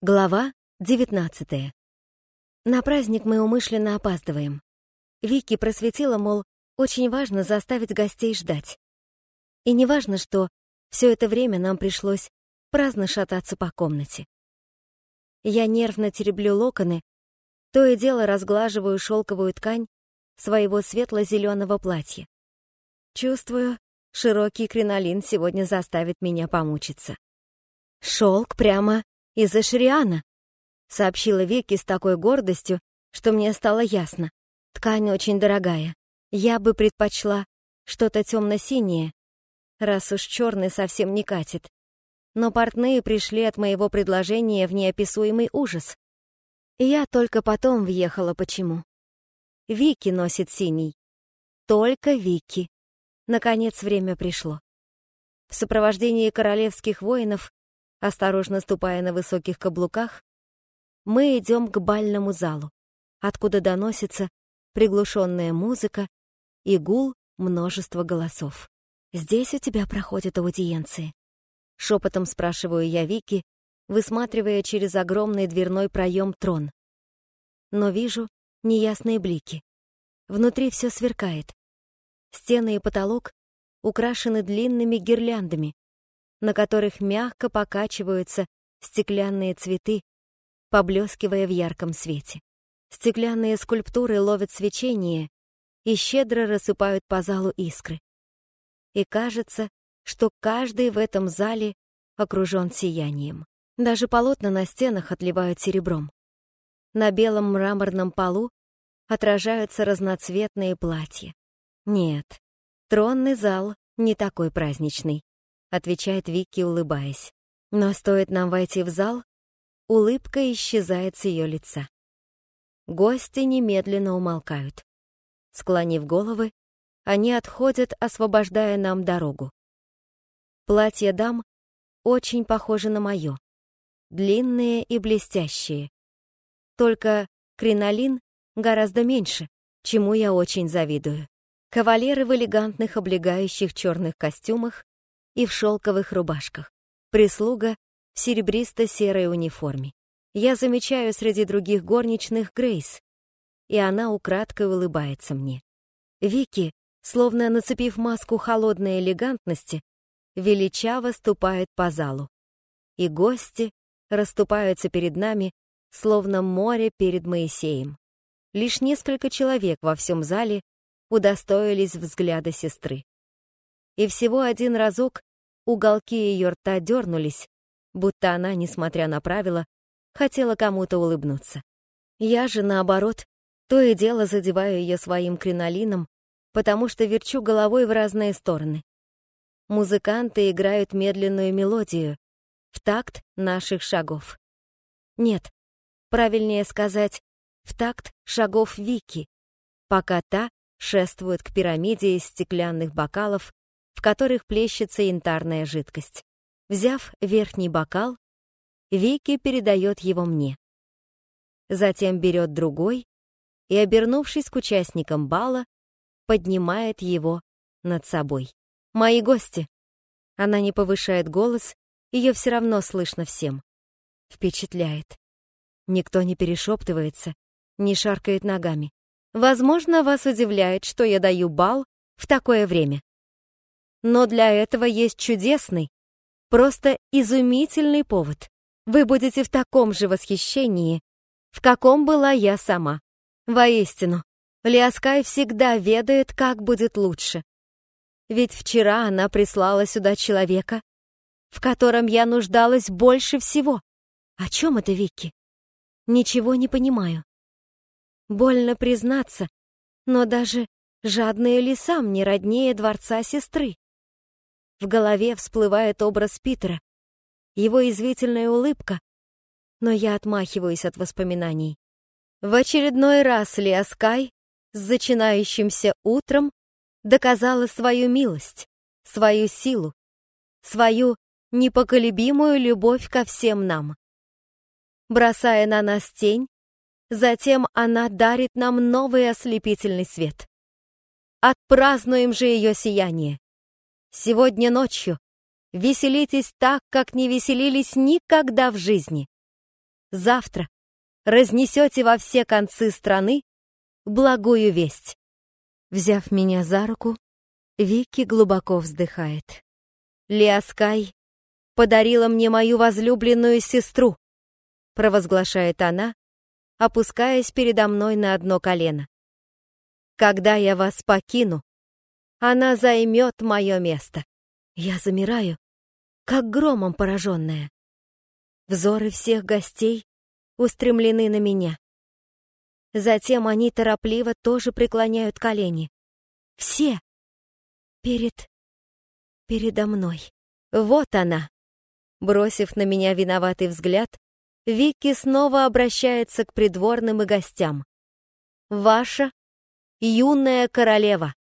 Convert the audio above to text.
Глава 19. На праздник мы умышленно опаздываем. Вики просветила, мол, очень важно заставить гостей ждать. И не важно, что все это время нам пришлось праздно шататься по комнате. Я нервно тереблю локоны, то и дело разглаживаю шелковую ткань своего светло-зеленого платья. Чувствую, широкий кринолин сегодня заставит меня помучиться. Шелк прямо из-за Шриана», — сообщила Вики с такой гордостью, что мне стало ясно. «Ткань очень дорогая. Я бы предпочла что-то темно-синее, раз уж черный совсем не катит. Но портные пришли от моего предложения в неописуемый ужас. Я только потом въехала почему. Вики носит синий. Только Вики. Наконец время пришло. В сопровождении королевских воинов Осторожно ступая на высоких каблуках, мы идем к бальному залу, откуда доносится приглушенная музыка и гул множества голосов. «Здесь у тебя проходят аудиенции?» Шепотом спрашиваю я Вики, высматривая через огромный дверной проем трон. Но вижу неясные блики. Внутри все сверкает. Стены и потолок украшены длинными гирляндами, на которых мягко покачиваются стеклянные цветы, поблескивая в ярком свете. Стеклянные скульптуры ловят свечение и щедро рассыпают по залу искры. И кажется, что каждый в этом зале окружен сиянием. Даже полотна на стенах отливают серебром. На белом мраморном полу отражаются разноцветные платья. Нет, тронный зал не такой праздничный. — отвечает Вики, улыбаясь. Но стоит нам войти в зал, улыбка исчезает с ее лица. Гости немедленно умолкают. Склонив головы, они отходят, освобождая нам дорогу. Платья дам очень похожи на мое. Длинные и блестящие. Только кринолин гораздо меньше, чему я очень завидую. Кавалеры в элегантных облегающих черных костюмах и в шелковых рубашках. Прислуга в серебристо-серой униформе. Я замечаю среди других горничных Грейс, и она украдкой улыбается мне. Вики, словно нацепив маску холодной элегантности, величаво ступает по залу. И гости расступаются перед нами, словно море перед Моисеем. Лишь несколько человек во всем зале удостоились взгляда сестры. И всего один разок Уголки ее рта дернулись, будто она, несмотря на правила, хотела кому-то улыбнуться. Я же, наоборот, то и дело задеваю ее своим кринолином, потому что верчу головой в разные стороны. Музыканты играют медленную мелодию в такт наших шагов. Нет, правильнее сказать, в такт шагов Вики, пока та шествует к пирамиде из стеклянных бокалов в которых плещется янтарная жидкость. Взяв верхний бокал, Вики передает его мне. Затем берет другой и, обернувшись к участникам бала, поднимает его над собой. «Мои гости!» Она не повышает голос, ее все равно слышно всем. Впечатляет. Никто не перешептывается, не шаркает ногами. Возможно, вас удивляет, что я даю бал в такое время. Но для этого есть чудесный, просто изумительный повод. Вы будете в таком же восхищении, в каком была я сама. Воистину, Лиаскай всегда ведает, как будет лучше. Ведь вчера она прислала сюда человека, в котором я нуждалась больше всего. О чем это, Вики? Ничего не понимаю. Больно признаться, но даже жадные лесам не роднее дворца сестры. В голове всплывает образ Питера, его извительная улыбка, но я отмахиваюсь от воспоминаний. В очередной раз Лиаскай с зачинающимся утром доказала свою милость, свою силу, свою непоколебимую любовь ко всем нам. Бросая на нас тень, затем она дарит нам новый ослепительный свет. Отпразднуем же ее сияние. Сегодня ночью веселитесь так, как не веселились никогда в жизни. завтра разнесете во все концы страны благую весть. Взяв меня за руку, Вики глубоко вздыхает. Лиаскай подарила мне мою возлюбленную сестру, провозглашает она, опускаясь передо мной на одно колено. Когда я вас покину, она займет мое место. Я замираю, как громом пораженная. Взоры всех гостей устремлены на меня. Затем они торопливо тоже преклоняют колени. Все. Перед... передо мной. Вот она. Бросив на меня виноватый взгляд, Вики снова обращается к придворным и гостям. Ваша юная королева.